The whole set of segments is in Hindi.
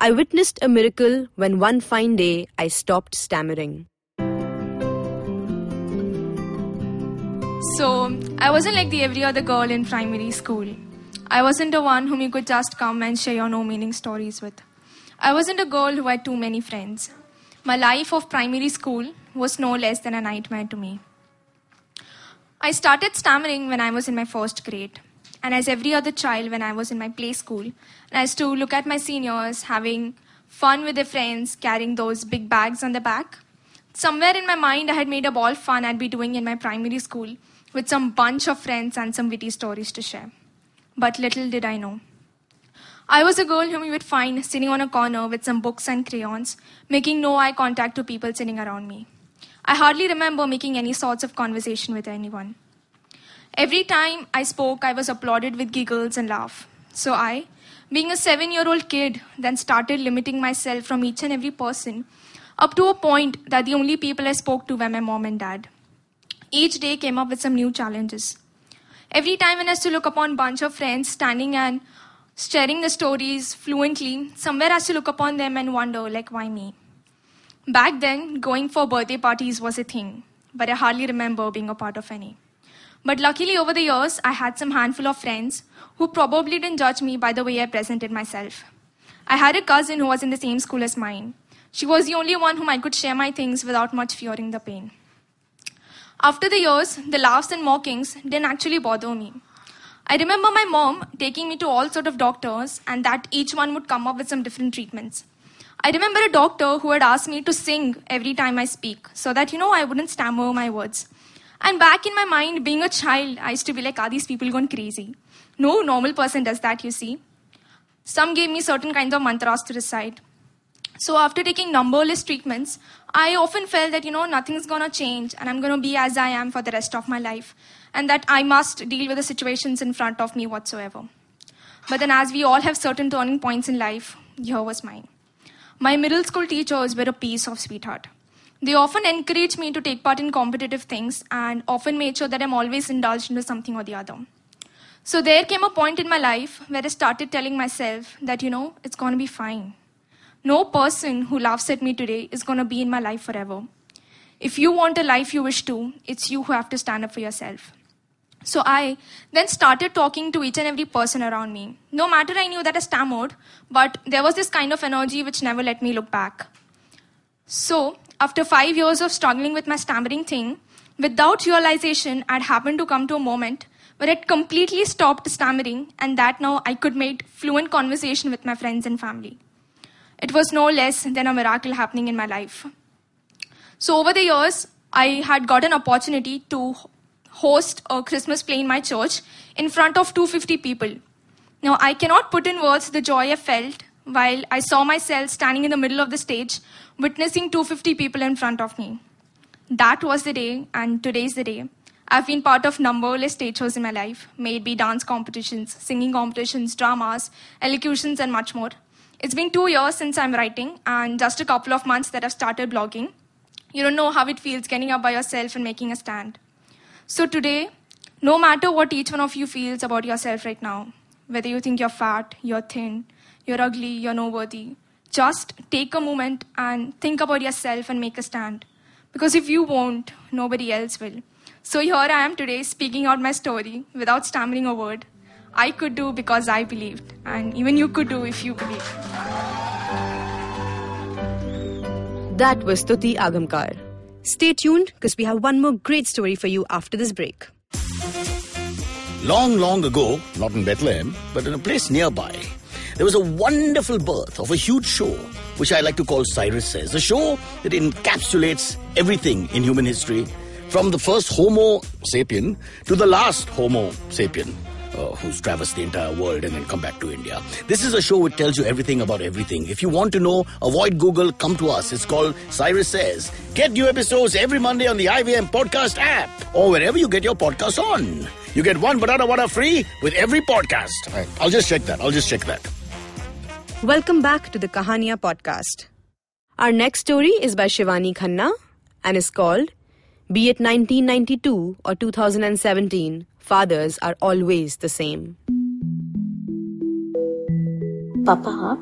I Witnessed a Miracle When One Fine Day I Stopped Stammering. So, I wasn't like the every other girl in primary school. I wasn't the one whom you could just come and share your no meaning stories with. I wasn't a girl who had too many friends. My life of primary school was no less than a nightmare to me. I started stammering when I was in my first grade. And as every other child when I was in my play school, I used to look at my seniors having fun with their friends, carrying those big bags on the back. Somewhere in my mind, I had made up all fun I'd be doing in my primary school with some bunch of friends and some witty stories to share. But little did I know. I was a girl whom you would find sitting on a corner with some books and crayons, making no eye contact to people sitting around me. I hardly remember making any sorts of conversation with anyone. Every time I spoke, I was applauded with giggles and laugh. So I, being a seven year old kid, then started limiting myself from each and every person up to a point that the only people I spoke to were my mom and dad. Each day came up with some new challenges. Every time I used to look upon a bunch of friends standing and sharing the stories fluently, somewhere I used to look upon them and wonder, like, why me? Back then, going for birthday parties was a thing, but I hardly remember being a part of any. But luckily, over the years, I had some handful of friends who probably didn't judge me by the way I presented myself. I had a cousin who was in the same school as mine. She was the only one whom I could share my things without much fearing the pain. After the years, the laughs and mockings didn't actually bother me. I remember my mom taking me to all sort of doctors and that each one would come up with some different treatments. I remember a doctor who had asked me to sing every time I speak so that, you know, I wouldn't stammer my words. And back in my mind, being a child, I used to be like, are these people gone crazy? No normal person does that, you see. Some gave me certain kinds of mantras to recite. So after taking numberless treatments, I often felt that, you know, nothing's gonna change and I'm gonna be as I am for the rest of my life. And that I must deal with the situations in front of me whatsoever. But then as we all have certain turning points in life, here was mine. My middle school teachers were a piece of sweetheart. They often encouraged me to take part in competitive things and often made sure that I'm always indulged into something or the other. So there came a point in my life where I started telling myself that, you know, it's going to be fine. No person who laughs at me today is going to be in my life forever. If you want a life you wish to, it's you who have to stand up for yourself. So I then started talking to each and every person around me. No matter I knew that I stammered, but there was this kind of energy which never let me look back. So after five years of struggling with my stammering thing, without realization, I'd happened to come to a moment where I'd completely stopped stammering, and that now I could make fluent conversation with my friends and family. It was no less than a miracle happening in my life. So, over the years, I had got an opportunity to host a Christmas play in my church in front of 250 people. Now, I cannot put in words the joy I felt while I saw myself standing in the middle of the stage, witnessing 250 people in front of me. That was the day, and today's the day. I've been part of numberless stage shows in my life, may it be dance competitions, singing competitions, dramas, elocutions, and much more. It's been two years since I'm writing, and just a couple of months that I've started blogging. You don't know how it feels getting up by yourself and making a stand. So today, no matter what each one of you feels about yourself right now, whether you think you're fat, you're thin, you're ugly, you're no worthy. Just take a moment and think about yourself and make a stand. Because if you won't, nobody else will. So here I am today speaking out my story without stammering a word. I could do because I believed, and even you could do if you believe. That was Stuti Agamkar. Stay tuned because we have one more great story for you after this break. Long, long ago, not in Bethlehem, but in a place nearby, there was a wonderful birth of a huge show, which I like to call Cyrus Says. A show that encapsulates everything in human history, from the first Homo sapien to the last Homo sapien. uh, who's traversed the entire world and then come back to India. This is a show which tells you everything about everything. If you want to know, avoid Google, come to us. It's called Cyrus Says. Get new episodes every Monday on the IVM Podcast app or wherever you get your podcasts on. You get one banana water free with every podcast. I'll just check that. I'll just check that. Welcome back to the Kahania podcast. Our next story is by Shivani Khanna and is called Be it 1992 or 2017, fathers are always the same. पापा आप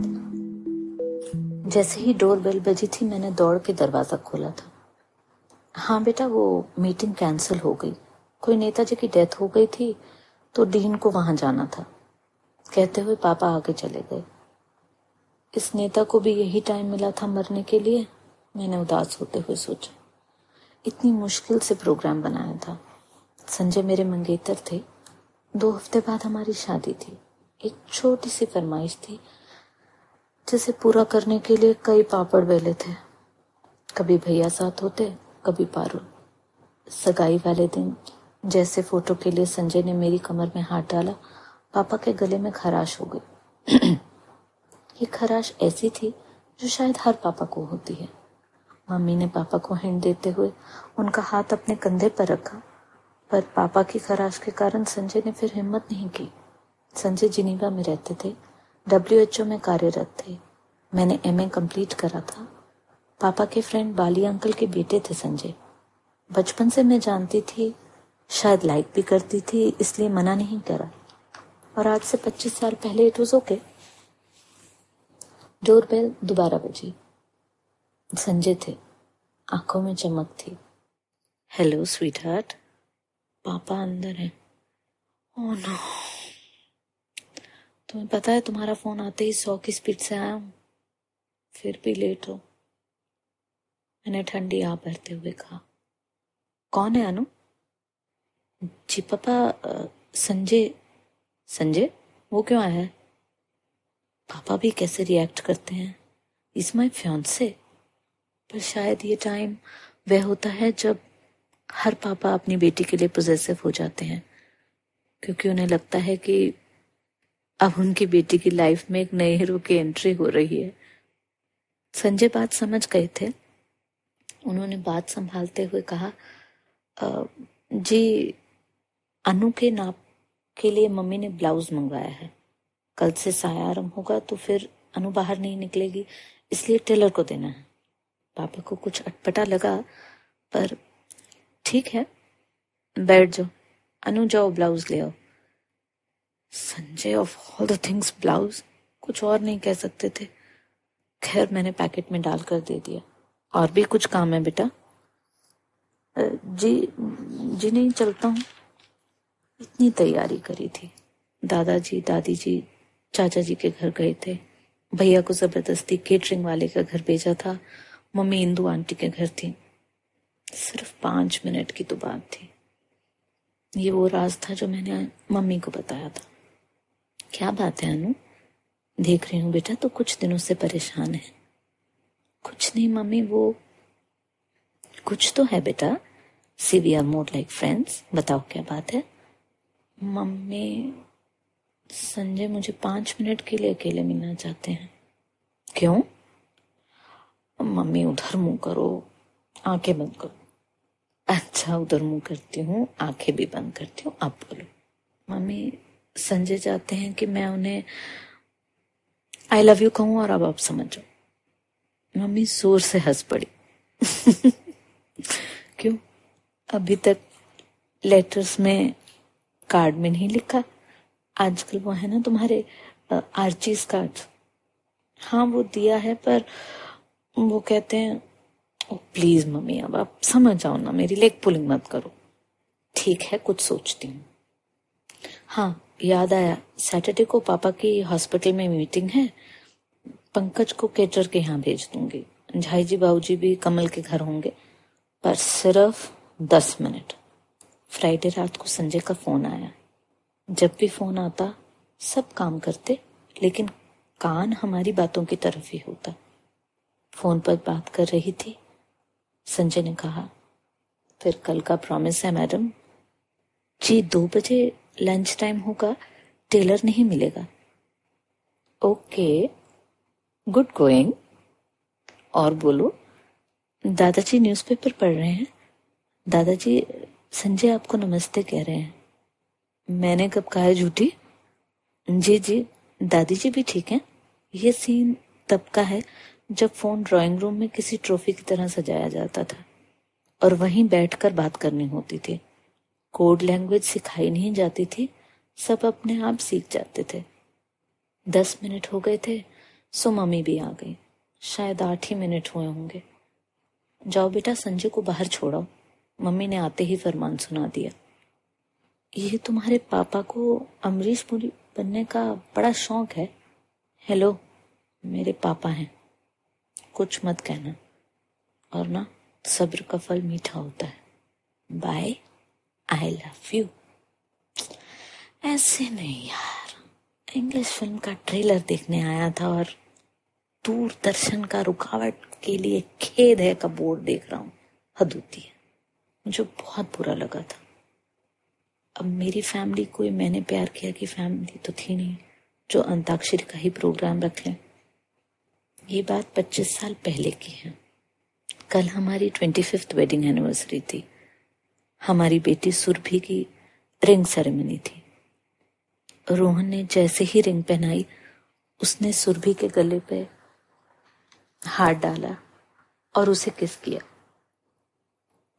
जैसे ही डोर बेल बजी थी मैंने दौड़ के दरवाज़ा खोला था हाँ बेटा वो मीटिंग कैंसिल हो गई कोई नेताजी की डेथ हो गई थी तो डीन को वहाँ जाना था कहते हुए पापा आगे चले गए इस नेता को भी यही टाइम मिला था मरने के लिए, मैंने उदास होते हुए सोचा। इतनी मुश्किल से प्रोग्राम बनाया था। संजय मेरे मंगेतर थे। दो हफ़्ते बाद हमारी शादी थी। एक छोटी सी फरमाइश थी, जिसे पूरा करने के लिए कई पापड़ बेले थे। कभी भैया साथ होते, कभी पारुल। सगाई वाले दिन, जैसे फ़ोटो के लिए संजय ने मेरी कमर में हाथ डाला, पापा के गले में खराश हो गई। ये खराश ऐसी थी जो शायद हर पापा को होती है। मम्मी ने पापा को हिंट देते हुए उनका हाथ अपने कंधे पर रखा, पर पापा की खराश के कारण संजय ने फिर हिम्मत नहीं की। संजय जिनीवा में रहते थे डब्ल्यू एच ओ में कार्यरत थे। मैंने एम ए कंप्लीट करा था। पापा के फ्रेंड बाली अंकल के बेटे थे संजय। बचपन से मैं जानती थी, शायद लाइक भी करती थी, इसलिए मना नहीं करा। और आज से 25 साल पहले इट वॉज़ ओके डोरबेल दोबारा बजी संजय थे। आँखों में चमक थी। हेलो स्वीट हार्ट पापा अंदर है। ओ नो तुम्हें पता है, तुम्हारा फ़ोन आते ही सौ की स्पीड से आया हूँ। फिर भी लेट हो। मैंने ठंडी आ भरते हुए कहा। कौन है अनु? जी, पापा संजय। संजय? वो क्यों आया है? पापा भी कैसे रिएक्ट करते हैं? इज़ माई फ्योन्से पर शायद ये टाइम वह होता है जब हर पापा अपनी बेटी के लिए पोजेसिव हो जाते हैं। क्योंकि उन्हें लगता है कि अब उनकी बेटी की लाइफ में एक नए हीरो की एंट्री हो रही है। संजय बात समझ गए थे। उन्होंने बात संभालते हुए कहा जी, अनु के नाप के लिए मम्मी ने ब्लाउज मंगवाया है। कल से साया आरंभ होगा तो फिर अनु बाहर नहीं निकलेगी, इसलिए टेलर को देना है। पापा को कुछ अटपटा लगा, पर ठीक है, बैठ जाओ। अनु जाओ, ब्लाउज ले आओ। Sanjay of all the things blouse, कुछ और नहीं कह सकते थे। खैर, मैंने पैकेट में डालकर दे दिया। और भी कुछ काम है बेटा? जी जी नहीं, चलता हूँ। इतनी तैयारी करी थी। दादाजी दादी जी चाचा जी के घर गए थे। भैया को ज़बरदस्ती केटरिंग वाले का घर भेजा था। मम्मी इंदू आंटी के घर थी। सिर्फ़ पाँच मिनट की तो बात थी। ये वो राज था जो मैंने मम्मी को बताया था। क्या बात है, अनु? देख रही हूँ बेटा तो कुछ दिनों से परेशान है। कुछ नहीं मम्मी, वो कुछ तो है बेटा। See we are more like friends बताओ क्या बात है? मम्मी संजय मुझे पाँच मिनट के लिए अकेले मिलना चाहते हैं। क्यों? मम्मी उधर मुँह करो, आँखें बंद करो। अच्छा उधर मुँह करती हूँ, आँखें भी बंद करती हूँ, आप बोलो। मम्मी, संजय चाहते हैं कि मैं उन्हें आई लव यू कहूँ और अब आप समझो मम्मी ज़ोर से हंस पड़ी। क्यों? अभी तक लेटर्स में कार्ड में नहीं लिखा। आजकल वो है ना तुम्हारे आर्चीज कार्ड हाँ वो दिया है, पर वो कहते हैं ओ प्लीज़ मम्मी, अब आप समझ जाओ ना मेरी लेग पुलिंग मत करो। ठीक है, कुछ सोचती हूँ। हाँ याद आया सैटरडे को पापा की हॉस्पिटल में मीटिंग है। पंकज को केटर के यहाँ भेज दूँगी। झाई जी बाबू जी भी कमल के घर होंगे, पर सिर्फ़ दस मिनट। फ्राइडे रात को संजय का फ़ोन आया। जब भी फ़ोन आता, सब काम करते, लेकिन कान हमारी बातों की तरफ़ ही होता। फ़ोन पर बात कर रही थी। संजय ने कहा, फिर कल का प्रॉमिस है, मैडम। जी, दो बजे लंच टाइम होगा टेलर नहीं मिलेगा। ओके गुड गोइंग और बोलो, दादाजी न्यूज़पेपर पढ़ रहे हैं। दादाजी, संजय आपको नमस्ते कह रहे हैं। मैंने कब कहा है झूठी? जी जी, दादी जी भी ठीक हैं। ये सीन तब का है जब फ़ोन ड्राइंग रूम में किसी ट्रॉफी की तरह सजाया जाता था और वहीं बैठकर बात करनी होती थी। कोड लैंग्वेज सिखाई नहीं जाती थी, सब अपने आप सीख जाते थे। दस मिनट हो गए थे, सो मम्मी भी आ गई। शायद आठ ही मिनट हुए होंगे। जाओ बेटा, संजय को बाहर छोड़ो मम्मी ने आते ही फरमान सुना दिया। ये तुम्हारे पापा को अमरीश पुरी बनने का बड़ा शौक है। हेलो मेरे पापा हैं। कुछ मत कहना। और ना, सब्र का फल मीठा होता है। बाय आई लव यू ऐसे नहीं यार। इंग्लिश फ़िल्म का ट्रेलर देखने आया था और दूरदर्शन का रुकावट के लिए खेद है का बोर्ड देख रहा हूँ। हद होती है। मुझे बहुत बुरा लगा था। अब मेरी फैमिली कोई मैंने प्यार किया कि फैमिली तो थी नहीं, जो अंताक्षरी का ही प्रोग्राम रख। लें ये बात 25 साल पहले की है। कल हमारी ट्वेंटी फिफ्थ वेडिंग एनिवर्सरी थी। हमारी बेटी सुरभि की रिंग सेरेमनी थी। रोहन ने जैसे ही रिंग पहनाई, उसने सुरभि के गले पे हाथ डाला और उसे किस किया।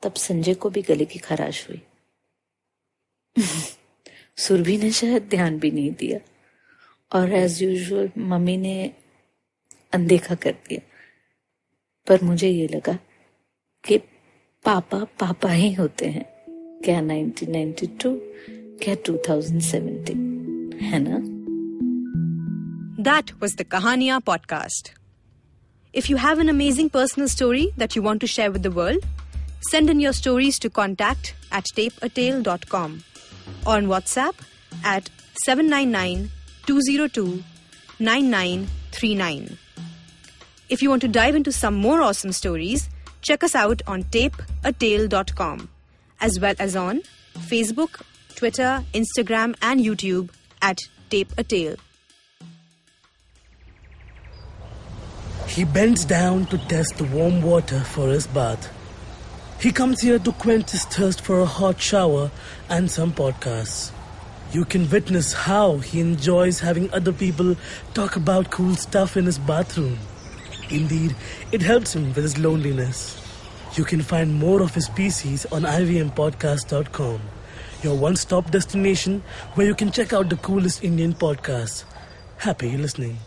तब संजय को भी गले की खराश हुई। सुरभि ने शायद ध्यान भी नहीं दिया। और एज यूजुअल मम्मी ने अनदेखा कर दिया। पर मुझे ये लगा कि पापा पापा ही होते हैं। क्या 1992 क्या 2017 है ना? दैट वाज द कहानियाँ podcast if you have an amazing personal story that you want to share with the world send in your stories to contact at अटेल dot com on WhatsApp at 799 202 9939. If you want to dive into some more awesome stories, check us out on tapeatale.com as well as on Facebook, Twitter, Instagram, and YouTube at Tape a Tale. He bends down to test the warm water for his bath. He comes here to quench his thirst for a hot shower and some podcasts. You can witness how he enjoys having other people talk about cool stuff in his bathroom. Indeed, it helps him with his loneliness. You can find more of his species on ivmpodcast.com, your one stop destination where you can check out the coolest Indian podcasts. Happy listening.